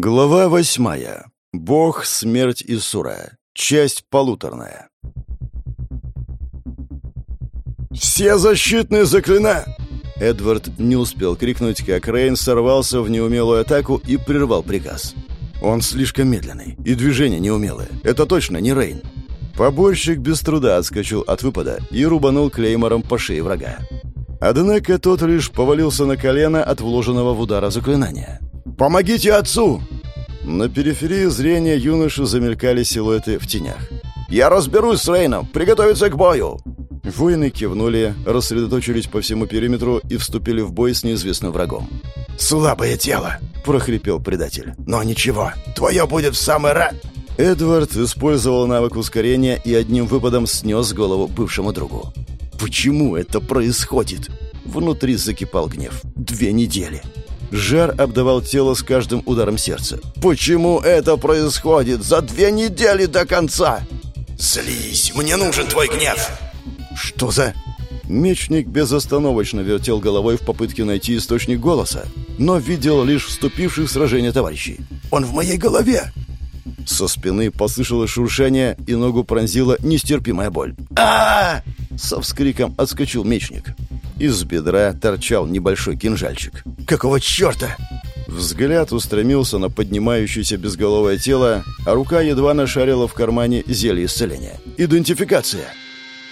Глава восьмая. Бог, смерть и сура. Часть полуторная. «Все защитные заклина!» Эдвард не успел крикнуть, как Рейн сорвался в неумелую атаку и прервал приказ. Он слишком медленный, и движение неумелое. Это точно не Рейн. Поборщик без труда отскочил от выпада и рубанул клеймором по шее врага. Однако тот лишь повалился на колено от вложенного в удара заклинания. «Помогите отцу!» На периферии зрения юноши замелькали силуэты в тенях. «Я разберусь с Рейном! Приготовиться к бою!» Воины кивнули, рассредоточились по всему периметру и вступили в бой с неизвестным врагом. «Слабое тело!» — прохрипел предатель. «Но ничего, твое будет в самый раз...» Эдвард использовал навык ускорения и одним выпадом снес голову бывшему другу. «Почему это происходит?» Внутри закипал гнев. «Две недели. Жар обдавал тело с каждым ударом сердца. «Почему это происходит за две недели до конца?» «Злись! Мне нужен твой гнев!» «Что за...» Мечник безостановочно вертел головой в попытке найти источник голоса, но видел лишь вступивших в сражение товарищей. «Он в моей голове!» Со спины послышалось шуршание, и ногу пронзила нестерпимая боль. а, Со вскриком отскочил мечник. Из бедра торчал небольшой кинжальчик. «Какого черта?» Взгляд устремился на поднимающееся безголовое тело, а рука едва нашарила в кармане зелье исцеления. «Идентификация!»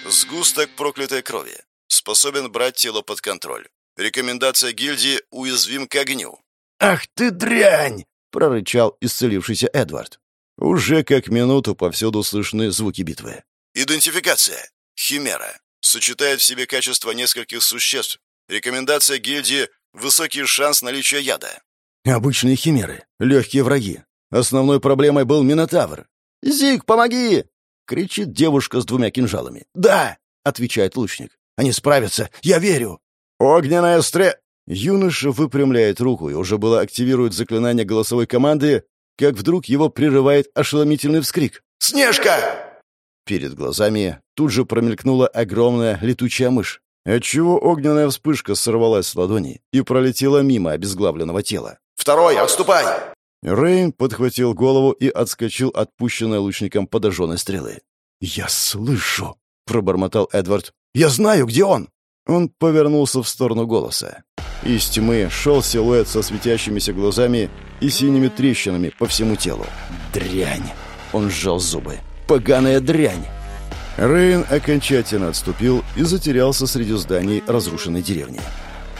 Сгусток проклятой крови. Способен брать тело под контроль. Рекомендация гильдии «Уязвим к огню». «Ах ты дрянь!» — прорычал исцелившийся Эдвард. Уже как минуту повсюду слышны звуки битвы. «Идентификация. Химера. Сочетает в себе качества нескольких существ. Рекомендация гильдии – высокий шанс наличия яда. Обычные химеры, легкие враги. Основной проблемой был Минотавр. «Зиг, помоги!» — кричит девушка с двумя кинжалами. «Да!» — отвечает лучник. «Они справятся, я верю!» «Огненная стре...» Юноша выпрямляет руку и уже было активирует заклинание голосовой команды, как вдруг его прерывает ошеломительный вскрик. «Снежка!» Перед глазами тут же промелькнула огромная летучая мышь, отчего огненная вспышка сорвалась с ладони и пролетела мимо обезглавленного тела. «Второй, отступай!» Рейн подхватил голову и отскочил от пущенной лучником подожженной стрелы. «Я слышу!» — пробормотал Эдвард. «Я знаю, где он!» Он повернулся в сторону голоса. Из тьмы шел силуэт со светящимися глазами и синими трещинами по всему телу. «Дрянь!» Он сжал зубы. «Поганая дрянь!» Рейн окончательно отступил и затерялся среди зданий разрушенной деревни.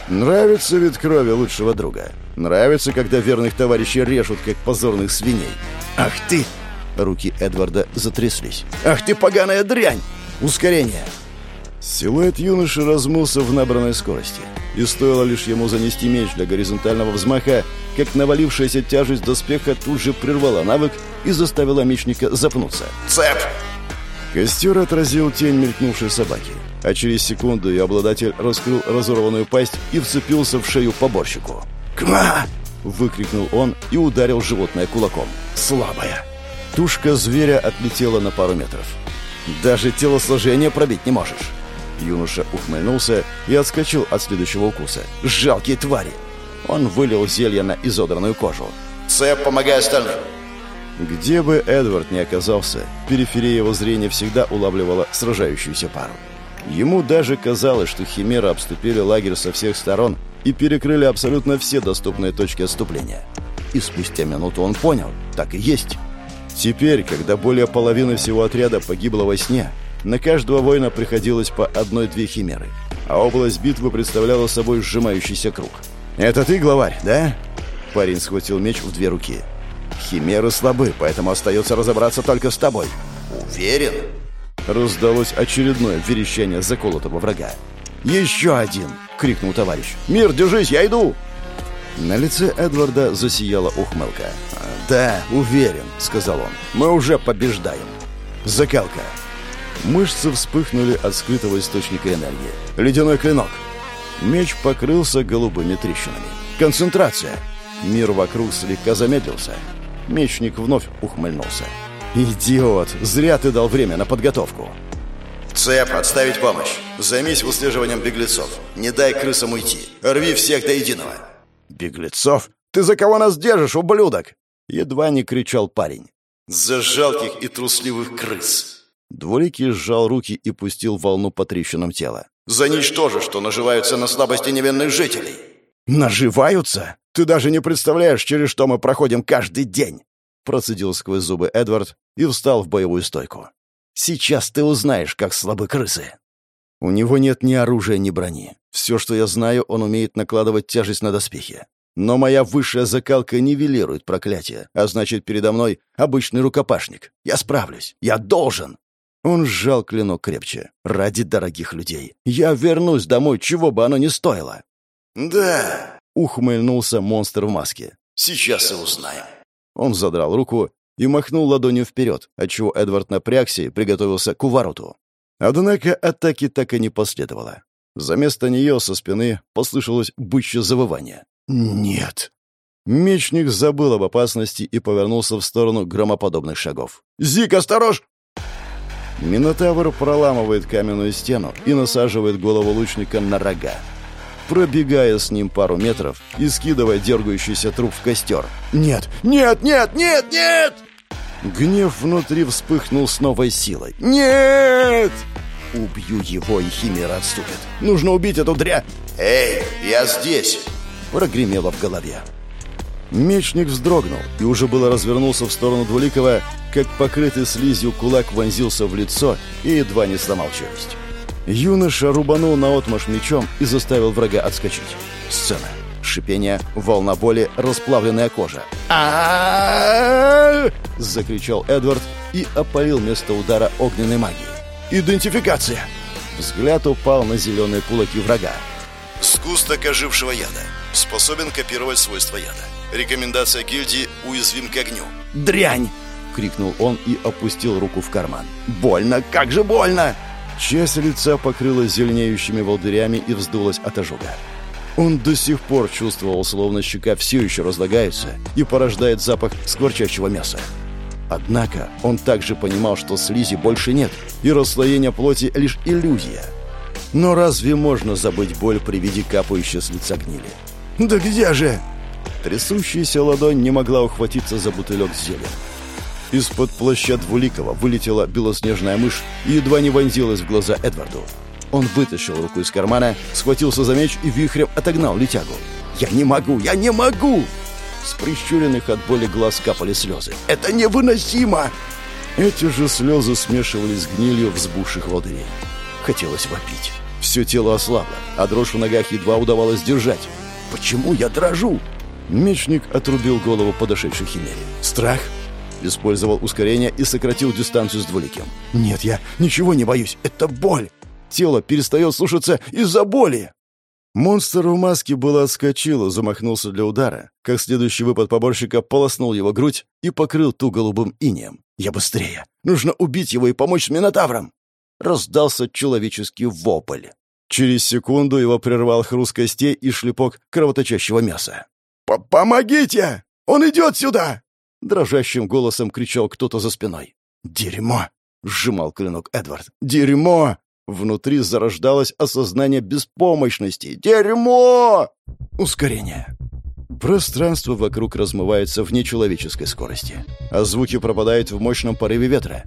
Нравится вид крови лучшего друга. Нравится, когда верных товарищей режут, как позорных свиней. «Ах ты!» Руки Эдварда затряслись. «Ах ты, поганая дрянь! Ускорение!» Силуэт юноши размылся в набранной скорости. И стоило лишь ему занести меч для горизонтального взмаха, как навалившаяся тяжесть доспеха тут же прервала навык и заставила мечника запнуться. «Цеп!» Костер отразил тень мелькнувшей собаки, а через секунду ее обладатель раскрыл разорванную пасть и вцепился в шею поборщику. «Кма!» — выкрикнул он и ударил животное кулаком. «Слабая!» Тушка зверя отлетела на пару метров. «Даже телосложение пробить не можешь!» Юноша ухмыльнулся и отскочил от следующего укуса. «Жалкие твари!» Он вылил зелье на изодранную кожу. «Цеп, помогай остальным!» Где бы Эдвард ни оказался, периферия его зрения всегда улавливала сражающуюся пару. Ему даже казалось, что химеры обступили лагерь со всех сторон и перекрыли абсолютно все доступные точки отступления. И спустя минуту он понял, так и есть. Теперь, когда более половины всего отряда погибло во сне, на каждого воина приходилось по одной-две химеры, а область битвы представляла собой сжимающийся круг. «Это ты, главарь, да?» Парень схватил меч в две руки. Химеры слабы, поэтому остается разобраться только с тобой. Уверен? Раздалось очередное верещание заколотого врага. «Еще один!» — крикнул товарищ. «Мир, держись, я иду!» На лице Эдварда засияла ухмылка. «Да, уверен», — сказал он. «Мы уже побеждаем». Закалка. Мышцы вспыхнули от скрытого источника энергии. Ледяной клинок. Меч покрылся голубыми трещинами. Концентрация. Мир вокруг слегка замедлился. Мечник вновь ухмыльнулся. «Идиот! Зря ты дал время на подготовку!» «Цеп, отставить помощь! Займись выслеживанием беглецов! Не дай крысам уйти! Рви всех до единого!» «Беглецов? Ты за кого нас держишь, ублюдок?» Едва не кричал парень. «За жалких и трусливых крыс!» Двуликий сжал руки и пустил волну по трещинам тела. «За ничтоже, что наживаются на слабости невинных жителей!» «Наживаются? Ты даже не представляешь, через что мы проходим каждый день!» Процедил сквозь зубы Эдвард и встал в боевую стойку. «Сейчас ты узнаешь, как слабы крысы!» У него нет ни оружия, ни брони. Все, что я знаю, он умеет накладывать тяжесть на доспехи. Но моя высшая закалка нивелирует проклятие, а значит, передо мной обычный рукопашник. Я справлюсь. Я должен. Он сжал клинок крепче. Ради дорогих людей. Я вернусь домой, чего бы оно ни стоило. «Да», — ухмыльнулся монстр в маске. «Сейчас и узнаем». Он задрал руку и махнул ладонью вперед, отчего Эдвард напрягся и приготовился к увороту. Однако атаки так и не последовало. За место нее со спины послышалось бычье завывание. «Нет». Мечник забыл об опасности и повернулся в сторону громоподобных шагов. «Зик, осторож!» Минотавр проламывает каменную стену и насаживает голову лучника на рога. Пробегая с ним пару метров и скидывая дергающийся труп в костер. «Нет! Нет! Нет! Нет! Нет!» Гнев внутри вспыхнул с новой силой. «Нет!» «Убью его, и Химера отступит. Нужно убить эту дря...» «Эй, я здесь!» прогремело в голове. Мечник вздрогнул и уже было развернулся в сторону Двуликова, как покрытый слизью кулак вонзился в лицо и едва не сломал челюсть. Юноша рубанул наотмашь мечом и заставил врага отскочить. Сцена. Шипение, волна боли, расплавленная кожа. а закричал Эдвард и опалил место удара огненной магией. «Идентификация!» Взгляд упал на зеленые кулаки врага. Сгусток ожившего яда. Способен копировать свойства яда. Рекомендация гильдии «Уязвим к огню». «Дрянь!» — крикнул он и опустил руку в карман. «Больно! Как же больно!» Часть лица покрылась зеленеющими волдырями и вздулась от ожога. Он до сих пор чувствовал, словно щека все еще разлагается и порождает запах скворчащего мяса. Однако он также понимал, что слизи больше нет, и расслоение плоти — лишь иллюзия — но разве можно забыть боль при виде капающей с лица гнили? «Да где же?» Трясущаяся ладонь не могла ухватиться за бутылек с зелем. Из-под плаща Двуликова вылетела белоснежная мышь и едва не вонзилась в глаза Эдварду. Он вытащил руку из кармана, схватился за меч и вихрем отогнал летягу. «Я не могу! Я не могу!» С прищуренных от боли глаз капали слезы. «Это невыносимо!» Эти же слезы смешивались с гнилью взбухших волдырей. Хотелось вопить. Все тело ослабло, а дрожь в ногах едва удавалось держать. «Почему я дрожу?» Мечник отрубил голову подошедшей химере. «Страх?» Использовал ускорение и сократил дистанцию с двуликим. «Нет, я ничего не боюсь. Это боль. Тело перестает слушаться из-за боли». Монстр в маске было отскочил замахнулся для удара, как следующий выпад поборщика полоснул его грудь и покрыл ту голубым инеем. «Я быстрее! Нужно убить его и помочь с Минотавром!» раздался человеческий вопль. Через секунду его прервал хруст костей и шлепок кровоточащего мяса. «Помогите! Он идет сюда!» Дрожащим голосом кричал кто-то за спиной. «Дерьмо!» — сжимал клинок Эдвард. «Дерьмо!» Внутри зарождалось осознание беспомощности. «Дерьмо!» Ускорение. Пространство вокруг размывается в нечеловеческой скорости, а звуки пропадают в мощном порыве ветра.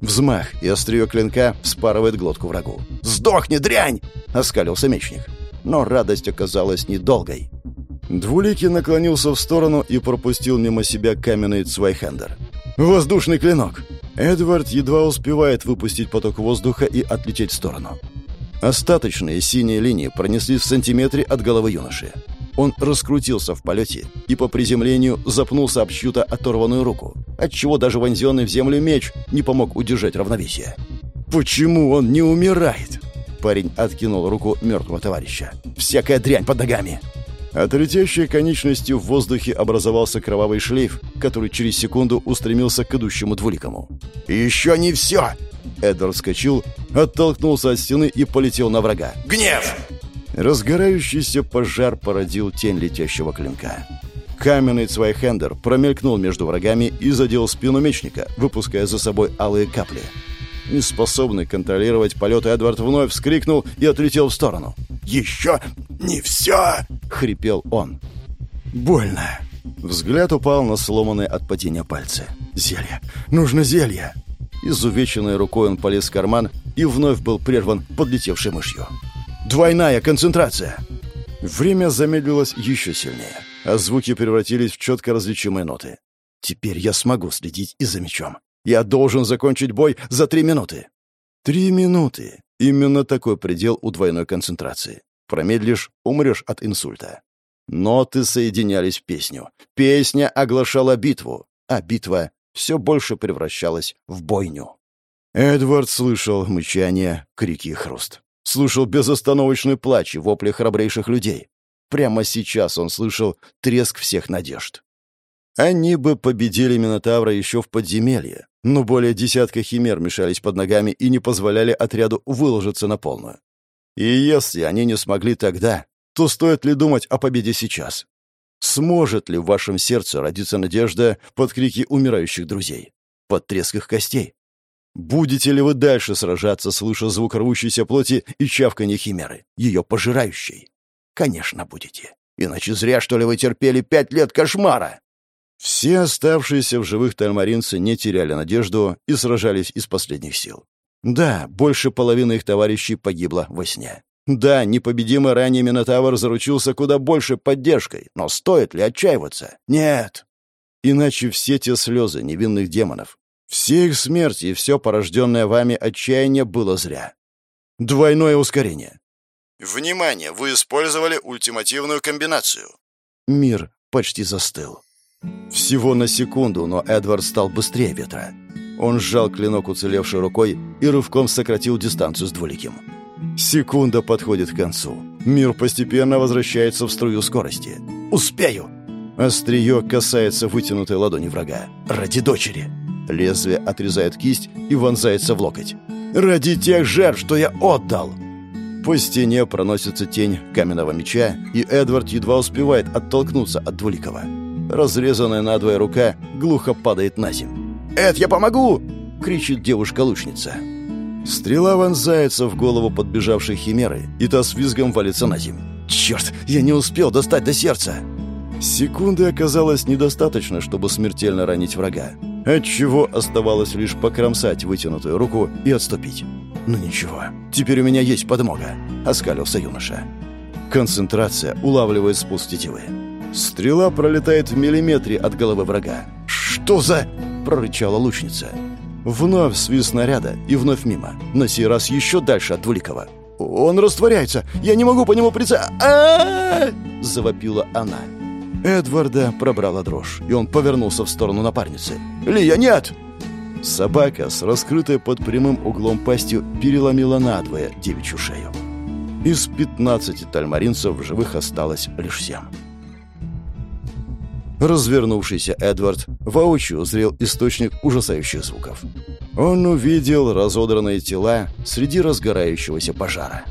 Взмах, и острие клинка вспарывает глотку врагу. «Сдохни, дрянь!» — оскалился мечник. Но радость оказалась недолгой. Двуликий наклонился в сторону и пропустил мимо себя каменный цвайхендер. «Воздушный клинок!» Эдвард едва успевает выпустить поток воздуха и отлететь в сторону. Остаточные синие линии пронеслись в сантиметре от головы юноши. Он раскрутился в полете и по приземлению запнулся об чью-то оторванную руку, отчего даже вонзенный в землю меч не помог удержать равновесие. «Почему он не умирает?» Парень откинул руку мертвого товарища. «Всякая дрянь под ногами!» От летящей конечности в воздухе образовался кровавый шлейф, который через секунду устремился к идущему двуликому. «Еще не все!» Эдвард вскочил, оттолкнулся от стены и полетел на врага. «Гнев!» Разгорающийся пожар породил тень летящего клинка. Каменный Цвайхендер промелькнул между врагами и задел спину мечника, выпуская за собой алые капли. Неспособный контролировать полет Эдвард вновь вскрикнул и отлетел в сторону. «Еще не все!» — хрипел он. «Больно!» Взгляд упал на сломанные от падения пальцы. «Зелье! Нужно зелье!» Изувеченной рукой он полез в карман и вновь был прерван подлетевшей мышью. «Двойная концентрация!» Время замедлилось еще сильнее, а звуки превратились в четко различимые ноты. «Теперь я смогу следить и за мечом. Я должен закончить бой за три минуты». «Три минуты!» Именно такой предел у двойной концентрации. Промедлишь — умрешь от инсульта. Ноты соединялись в песню. Песня оглашала битву, а битва все больше превращалась в бойню. Эдвард слышал мычание, крики и хруст. Слышал безостановочный плач и вопли храбрейших людей. Прямо сейчас он слышал треск всех надежд. Они бы победили Минотавра еще в подземелье, но более десятка химер мешались под ногами и не позволяли отряду выложиться на полную. И если они не смогли тогда, то стоит ли думать о победе сейчас? Сможет ли в вашем сердце родиться надежда под крики умирающих друзей? Под треск их костей? Будете ли вы дальше сражаться, слыша звук рвущейся плоти и чавканье химеры, ее пожирающей? Конечно, будете. Иначе зря, что ли, вы терпели пять лет кошмара. Все оставшиеся в живых тальмаринцы не теряли надежду и сражались из последних сил. Да, больше половины их товарищей погибло во сне. Да, непобедимый ранее Минотавр заручился куда больше поддержкой, но стоит ли отчаиваться? Нет. Иначе все те слезы невинных демонов, все их смерти и все порожденное вами отчаяние было зря. Двойное ускорение. Внимание! Вы использовали ультимативную комбинацию. Мир почти застыл. Всего на секунду, но Эдвард стал быстрее ветра. Он сжал клинок уцелевшей рукой и рывком сократил дистанцию с двуликим. Секунда подходит к концу. Мир постепенно возвращается в струю скорости. «Успею!» Острие касается вытянутой ладони врага. «Ради дочери!» Лезвие отрезает кисть и вонзается в локоть. «Ради тех жертв, что я отдал!» По стене проносится тень каменного меча, и Эдвард едва успевает оттолкнуться от Двуликова. Разрезанная надвое рука глухо падает на землю. «Эд, я помогу!» — кричит девушка-лучница. Стрела вонзается в голову подбежавшей химеры, и та с визгом валится на землю. «Черт, я не успел достать до сердца!» Секунды оказалось недостаточно, чтобы смертельно ранить врага, отчего оставалось лишь покромсать вытянутую руку и отступить. «Ну ничего, теперь у меня есть подмога», — оскалился юноша. Концентрация улавливает спуск тетивы. Стрела пролетает в миллиметре от головы врага. «Что за...» — прорычала лучница. Вновь свист снаряда и вновь мимо. На сей раз еще дальше от Двуликова. «Он растворяется! Я не могу по нему прица...» а завопила она. Эдварда пробрала дрожь, и он повернулся в сторону напарницы. «Лия, нет!» Собака с раскрытой под прямым углом пастью переломила надвое девичью шею. Из пятнадцати тальмаринцев в живых осталось лишь семь. Развернувшийся Эдвард воочию узрел источник ужасающих звуков. Он увидел разодранные тела среди разгорающегося пожара.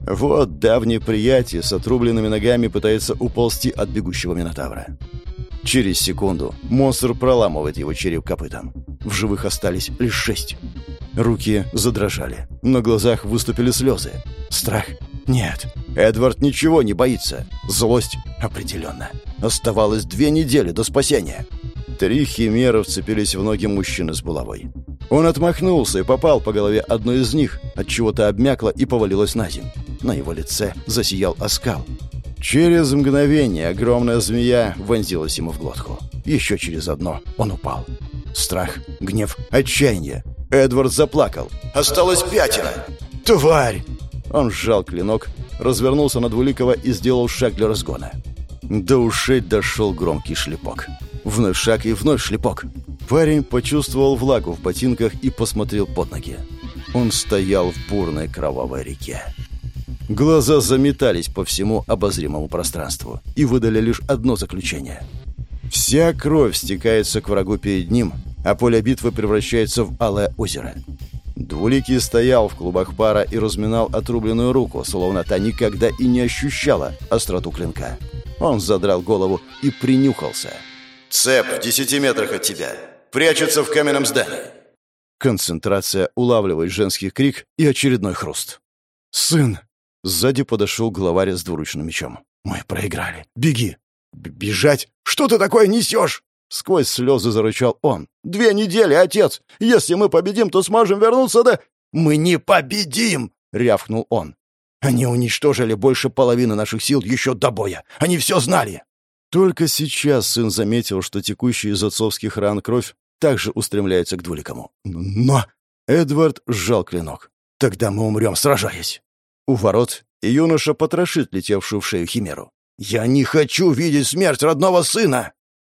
Вот давний приятель с отрубленными ногами пытается уползти от бегущего Минотавра. Через секунду монстр проламывает его череп копытом. В живых остались лишь шесть. Руки задрожали. На глазах выступили слезы. Страх? Нет. Эдвард ничего не боится. Злость? Определенно. Оставалось две недели до спасения. Три химеры вцепились в ноги мужчины с булавой. Он отмахнулся и попал по голове одной из них, от чего-то обмякла и повалилась на землю. На его лице засиял оскал. Через мгновение огромная змея вонзилась ему в глотку. Еще через одно он упал. Страх, гнев, отчаяние. Эдвард заплакал. «Осталось пятеро!» «Тварь!» Он сжал клинок, развернулся на Двуликова и сделал шаг для разгона. До ушей дошел громкий шлепок. Вновь шаг и вновь шлепок. Парень почувствовал влагу в ботинках и посмотрел под ноги. Он стоял в бурной кровавой реке. Глаза заметались по всему обозримому пространству и выдали лишь одно заключение. Вся кровь стекается к врагу перед ним, а поле битвы превращается в алое озеро. Двуликий стоял в клубах пара и разминал отрубленную руку, словно та никогда и не ощущала остроту клинка. Он задрал голову и принюхался. «Цеп в десяти метрах от тебя. Прячется в каменном здании». Концентрация улавливает женский крик и очередной хруст. «Сын!» Сзади подошел главарь с двуручным мечом. «Мы проиграли. Беги!» «Бежать? Что ты такое несешь?» Сквозь слезы зарычал он. «Две недели, отец! Если мы победим, то сможем вернуться до...» «Мы не победим!» — рявкнул он. «Они уничтожили больше половины наших сил еще до боя. Они все знали!» Только сейчас сын заметил, что текущая из отцовских ран кровь также устремляется к Двуликому. «Но...» — Эдвард сжал клинок. «Тогда мы умрем, сражаясь!» У ворот юноша потрошит летевшую в шею химеру. «Я не хочу видеть смерть родного сына!»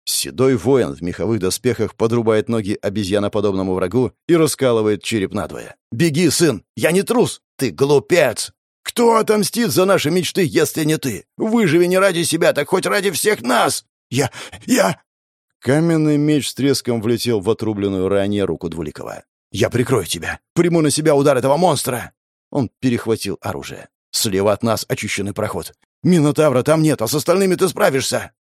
Седой воин в меховых доспехах подрубает ноги обезьяноподобному врагу и раскалывает череп надвое. «Беги, сын! Я не трус! Ты глупец! Кто отомстит за наши мечты, если не ты? Выживи не ради себя, так хоть ради всех нас! Я... я...» Каменный меч с треском влетел в отрубленную ранее руку Двуликова. «Я прикрою тебя! Приму на себя удар этого монстра!» Он перехватил оружие. «Слева от нас очищенный проход. Минотавра там нет, а с остальными ты справишься!»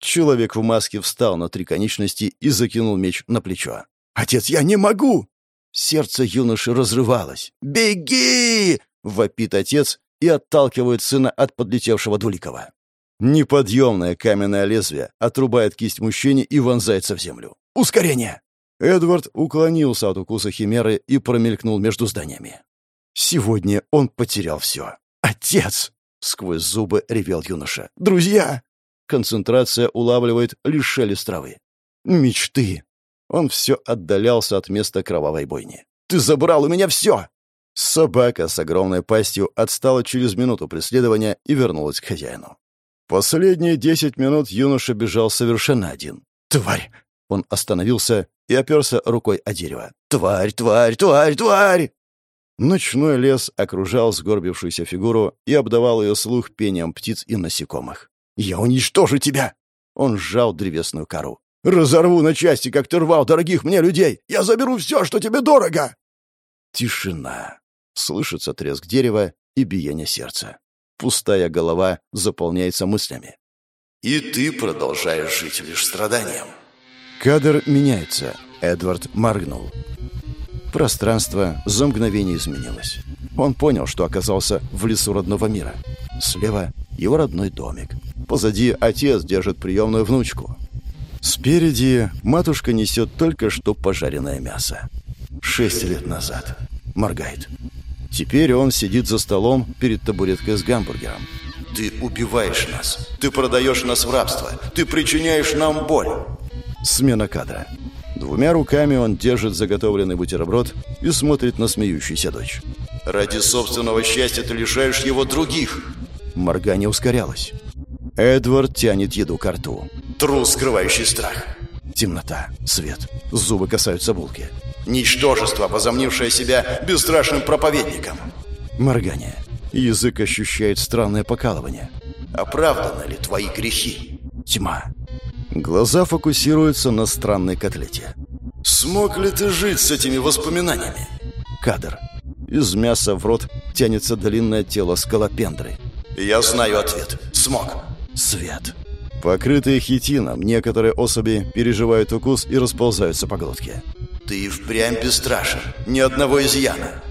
Человек в маске встал на три конечности и закинул меч на плечо. «Отец, я не могу!» Сердце юноши разрывалось. «Беги!» — вопит отец и отталкивает сына от подлетевшего Дуликова. Неподъемное каменное лезвие отрубает кисть мужчине и вонзается в землю. «Ускорение!» Эдвард уклонился от укуса химеры и промелькнул между зданиями. Сегодня он потерял все. «Отец!» — сквозь зубы ревел юноша. «Друзья!» Концентрация улавливает лишь шелест травы. Мечты. Он все отдалялся от места кровавой бойни. «Ты забрал у меня все!» Собака с огромной пастью отстала через минуту преследования и вернулась к хозяину. Последние десять минут юноша бежал совершенно один. «Тварь!» Он остановился и оперся рукой о дерево. «Тварь, тварь, тварь, тварь!» Ночной лес окружал сгорбившуюся фигуру и обдавал ее слух пением птиц и насекомых. «Я уничтожу тебя!» Он сжал древесную кору. «Разорву на части, как ты рвал дорогих мне людей! Я заберу все, что тебе дорого!» Тишина. Слышится треск дерева и биение сердца. Пустая голова заполняется мыслями. «И ты продолжаешь жить лишь страданием». Кадр меняется. Эдвард моргнул. Пространство за мгновение изменилось. Он понял, что оказался в лесу родного мира. Слева его родной домик. Позади отец держит приемную внучку. Спереди матушка несет только что пожаренное мясо. Шесть лет назад. Моргает. Теперь он сидит за столом перед табуреткой с гамбургером. «Ты убиваешь нас. Ты продаешь нас в рабство. Ты причиняешь нам боль». Смена кадра. Двумя руками он держит заготовленный бутерброд и смотрит на смеющуюся дочь. «Ради собственного счастья ты лишаешь его других!» Моргание ускорялось. Эдвард тянет еду к рту. Трус, скрывающий страх. Темнота, свет, зубы касаются булки. Ничтожество, возомнившее себя бесстрашным проповедником. Моргание. Язык ощущает странное покалывание. Оправданы ли твои грехи? Тьма. Глаза фокусируются на странной котлете. Смог ли ты жить с этими воспоминаниями? Кадр. Из мяса в рот тянется длинное тело скалопендры. Я знаю ответ. Смог свет. Покрытые хитином, некоторые особи переживают укус и расползаются по глотке. «Ты впрямь бесстрашен. Ни одного изъяна».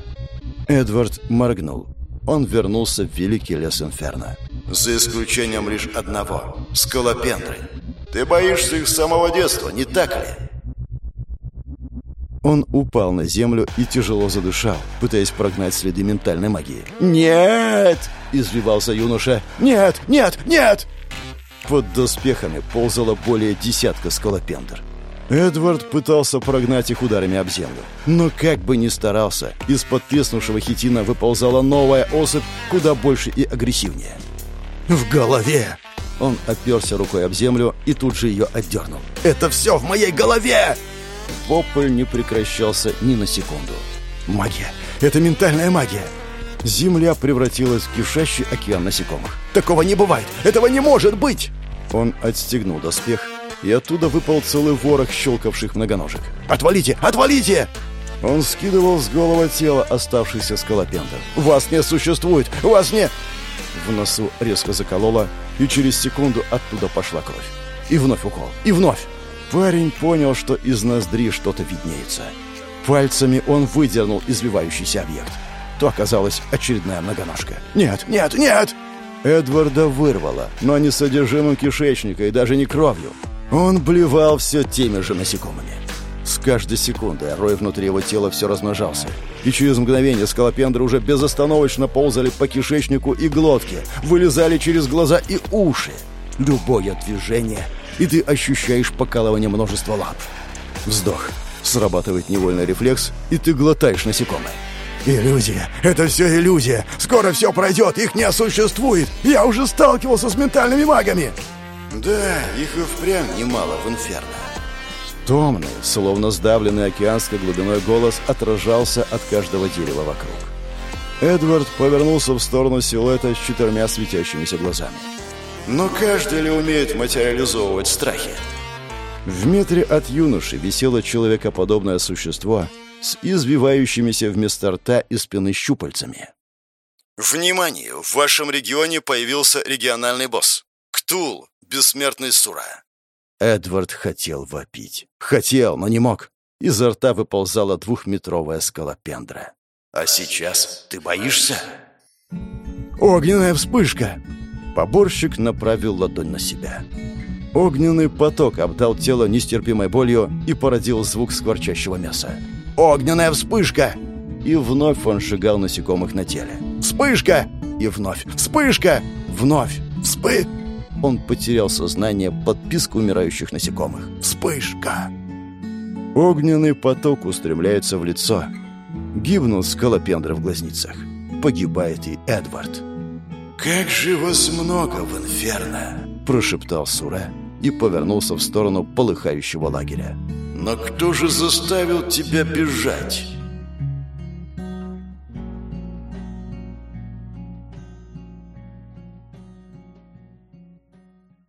Эдвард моргнул. Он вернулся в великий лес Инферно. «За исключением лишь одного — скалопендры. Ты боишься их с самого детства, не так ли?» Он упал на землю и тяжело задышал, пытаясь прогнать следы ментальной магии. «Нет!» — извивался юноша. «Нет! Нет! Нет!» Под доспехами ползало более десятка скалопендр. Эдвард пытался прогнать их ударами об землю. Но как бы ни старался, из-под треснувшего хитина выползала новая особь, куда больше и агрессивнее. «В голове!» Он оперся рукой об землю и тут же ее отдернул. «Это все в моей голове!» Вопль не прекращался ни на секунду. «Магия! Это ментальная магия!» Земля превратилась в кишащий океан насекомых. «Такого не бывает! Этого не может быть!» Он отстегнул доспех, и оттуда выпал целый ворох щелкавших многоножек. «Отвалите! Отвалите!» Он скидывал с голого тела оставшийся скалопендр. «Вас не существует! Вас не...» В носу резко закололо, и через секунду оттуда пошла кровь. И вновь укол. И вновь. Парень понял, что из ноздри что-то виднеется. Пальцами он выдернул извивающийся объект. То оказалась очередная многоножка. «Нет, нет, нет!» Эдварда вырвало, но не содержимым кишечника и даже не кровью. Он блевал все теми же насекомыми. С каждой секундой рой внутри его тела все размножался. И через мгновение скалопендры уже безостановочно ползали по кишечнику и глотке, вылезали через глаза и уши. Любое движение, и ты ощущаешь покалывание множества лап. Вздох. Срабатывает невольный рефлекс, и ты глотаешь насекомое. «Иллюзия! Это все иллюзия! Скоро все пройдет! Их не существует! Я уже сталкивался с ментальными магами!» Да, их и впрямь немало в инферно. Томный, словно сдавленный океанской глубиной голос отражался от каждого дерева вокруг. Эдвард повернулся в сторону силуэта с четырьмя светящимися глазами. Но каждый ли умеет материализовывать страхи? В метре от юноши висело человекоподобное существо с извивающимися вместо рта и спины щупальцами. Внимание! В вашем регионе появился региональный босс. Ктул, бессмертный Сура. Эдвард хотел вопить. Хотел, но не мог. Изо рта выползала двухметровая скалопендра. «А сейчас ты боишься?» «Огненная вспышка!» Поборщик направил ладонь на себя. Огненный поток обдал тело нестерпимой болью и породил звук скворчащего мяса. «Огненная вспышка!» И вновь он шагал насекомых на теле. «Вспышка!» И вновь «Вспышка!» Вновь «Вспы...» Он потерял сознание под писк умирающих насекомых. «Вспышка!» Огненный поток устремляется в лицо. Гибнут скалопендры в глазницах. Погибает и Эдвард. «Как же вас много в инферно!» Прошептал Сура и повернулся в сторону полыхающего лагеря. «Но кто же заставил тебя бежать?»